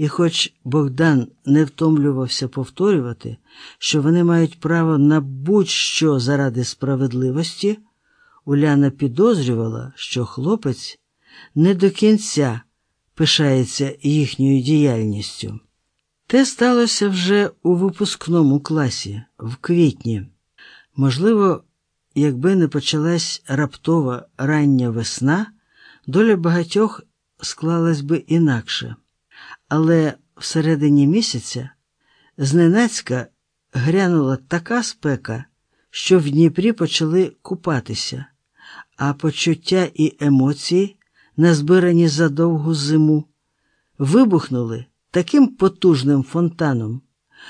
І хоч Богдан не втомлювався повторювати, що вони мають право на будь-що заради справедливості, Уляна підозрювала, що хлопець не до кінця пишається їхньою діяльністю. Те сталося вже у випускному класі, в квітні. Можливо, якби не почалась раптова рання весна, доля багатьох склалась би інакше. Але всередині місяця зненацька грянула така спека, що в Дніпрі почали купатися, а почуття і емоції, назбирані за довгу зиму, вибухнули таким потужним фонтаном,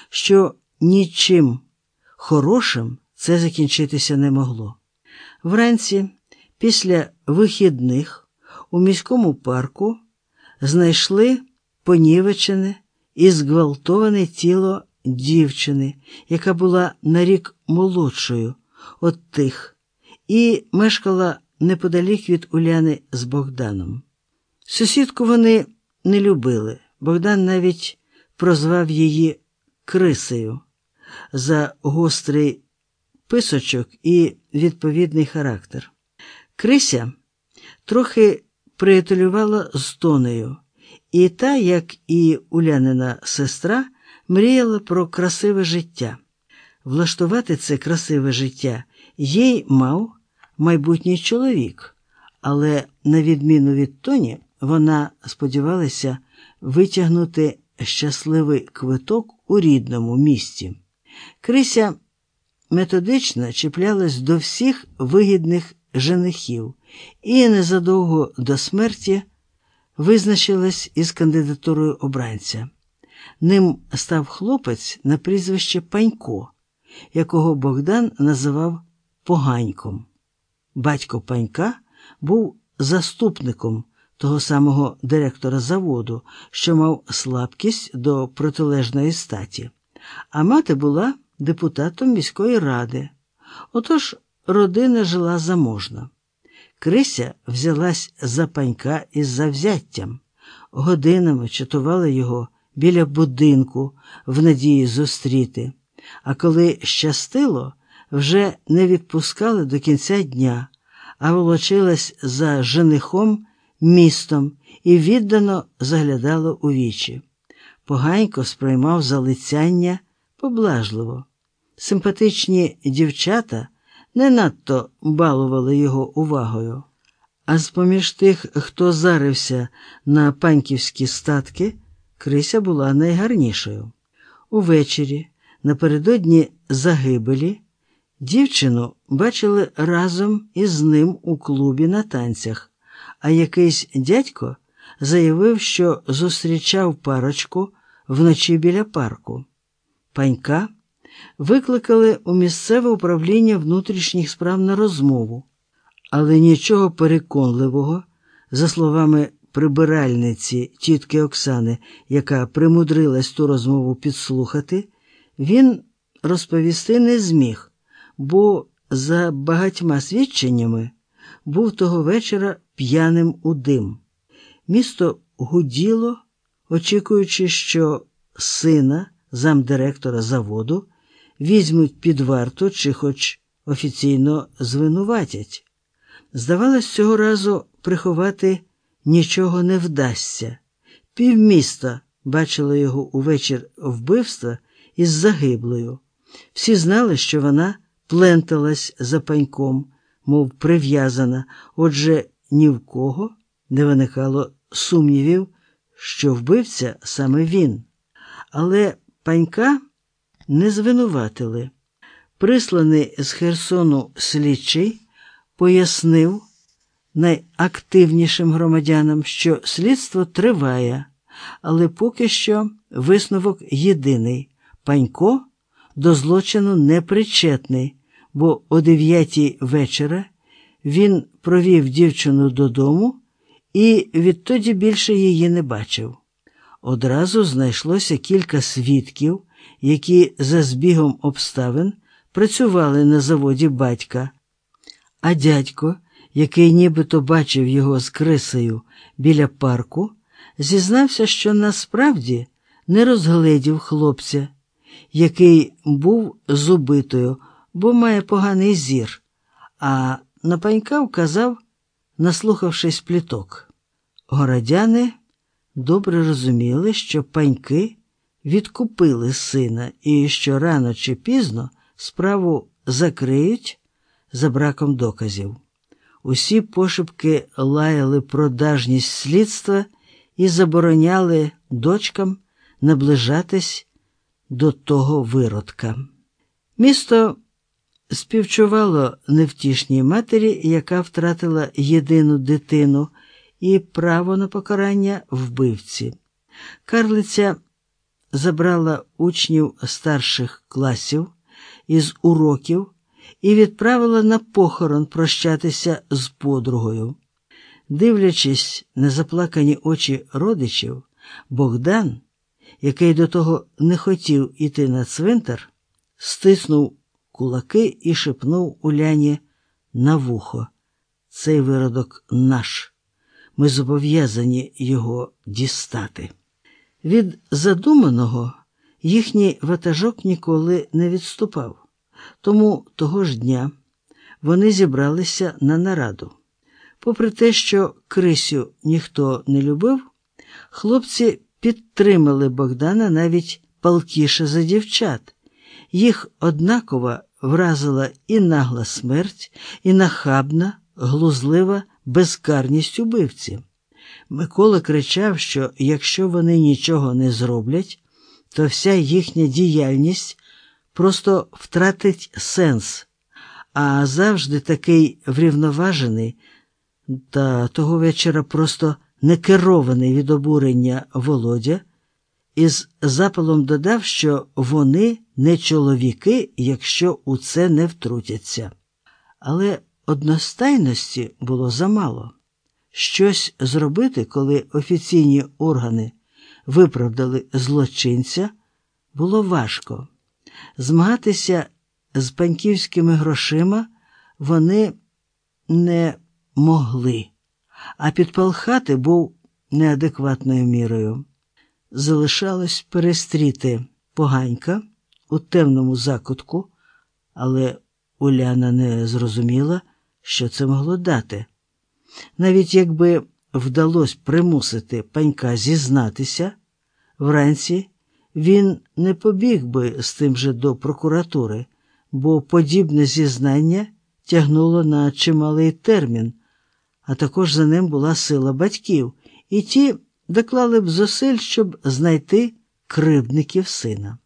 що нічим хорошим це закінчитися не могло. Вранці, після вихідних, у міському парку знайшли понівечене і зґвалтоване тіло дівчини, яка була на рік молодшою от тих, і мешкала неподалік від Уляни з Богданом. Сусідку вони не любили. Богдан навіть прозвав її Крисею за гострий писочок і відповідний характер. Крися трохи приятелювала з Тонею, і та, як і Улянина сестра, мріяла про красиве життя. Влаштувати це красиве життя їй мав майбутній чоловік, але, на відміну від Тоні, вона сподівалася витягнути щасливий квиток у рідному місті. Крися методично чіплялась до всіх вигідних женихів і незадовго до смерті визначилась із кандидатурою обранця. Ним став хлопець на прізвище Панько, якого Богдан називав Поганьком. Батько Панька був заступником того самого директора заводу, що мав слабкість до протилежної статі, а мати була депутатом міської ради. Отож родина жила заможна. Крися взялась за панька із завзяттям, годинами чатувала його біля будинку в надії зустріти, а коли щастило, вже не відпускали до кінця дня, а волочилась за женихом містом і віддано заглядала у вічі. Поганько сприймав залицяння поблажливо. Симпатичні дівчата не надто балували його увагою. А з поміж тих, хто зарився на паньківські статки, Крися була найгарнішою. Увечері, напередодні загибелі, дівчину бачили разом із ним у клубі на танцях, а якийсь дядько заявив, що зустрічав парочку вночі біля парку. Панька викликали у місцеве управління внутрішніх справ на розмову, але нічого переконливого, за словами прибиральниці тітки Оксани, яка примудрилась ту розмову підслухати, він розповісти не зміг, бо за багатьма свідченнями був того вечора п'яним у дим. Місто гуділо, очікуючи, що сина замдиректора заводу візьмуть під варту чи хоч офіційно звинуватять. Здавалось, цього разу приховати нічого не вдасться. Півміста бачило його увечір вбивства із загиблою. Всі знали, що вона пленталась за паньком, мов прив'язана, отже, ні в кого не виникало сумнівів, що вбивця саме він. Але панька не звинуватили. Присланий з Херсону слідчий пояснив найактивнішим громадянам, що слідство триває, але поки що висновок єдиний панько до злочину не причетний, бо о дев'ятій вечора він провів дівчину додому і відтоді більше її не бачив. Одразу знайшлося кілька свідків, які за збігом обставин працювали на заводі батька, а дядько, який нібито бачив його з крисею біля парку, зізнався, що насправді не розгледів хлопця, який був зубитою, бо має поганий зір, а на панька вказав, наслухавшись пліток. Городяни добре розуміли, що паньки відкупили сина і що рано чи пізно справу закриють за браком доказів. Усі пошепки лаяли продажність слідства і забороняли дочкам наближатись до того виродка. Місто співчувало невтішній матері, яка втратила єдину дитину і право на покарання вбивці. Карлиця забрала учнів старших класів із уроків і відправила на похорон прощатися з подругою. Дивлячись на заплакані очі родичів, Богдан, який до того не хотів іти на цвинтар, стиснув кулаки і шепнув Уляні на вухо. Цей виродок наш. Ми зобов'язані його дістати. Від задуманого їхній ватажок ніколи не відступав, тому того ж дня вони зібралися на нараду. Попри те, що Крисю ніхто не любив, хлопці підтримали Богдана навіть палкіше за дівчат. Їх однаково вразила і нагла смерть, і нахабна, глузлива безкарність убивці. Микола кричав, що якщо вони нічого не зроблять, то вся їхня діяльність просто втратить сенс, а завжди такий врівноважений та того вечора просто некерований від обурення Володя, із запалом додав, що вони не чоловіки, якщо у це не втрутяться. Але одностайності було замало. Щось зробити, коли офіційні органи виправдали злочинця, було важко. Змагатися з паньківськими грошима вони не могли, а підпалхати був неадекватною мірою. Залишалось перестріти поганька у темному закутку, але Уляна не зрозуміла, що це могло дати. Навіть якби вдалося примусити панька зізнатися, вранці він не побіг би з тим же до прокуратури, бо подібне зізнання тягнуло на чималий термін, а також за ним була сила батьків, і ті доклали б зусиль, щоб знайти кривдників сина.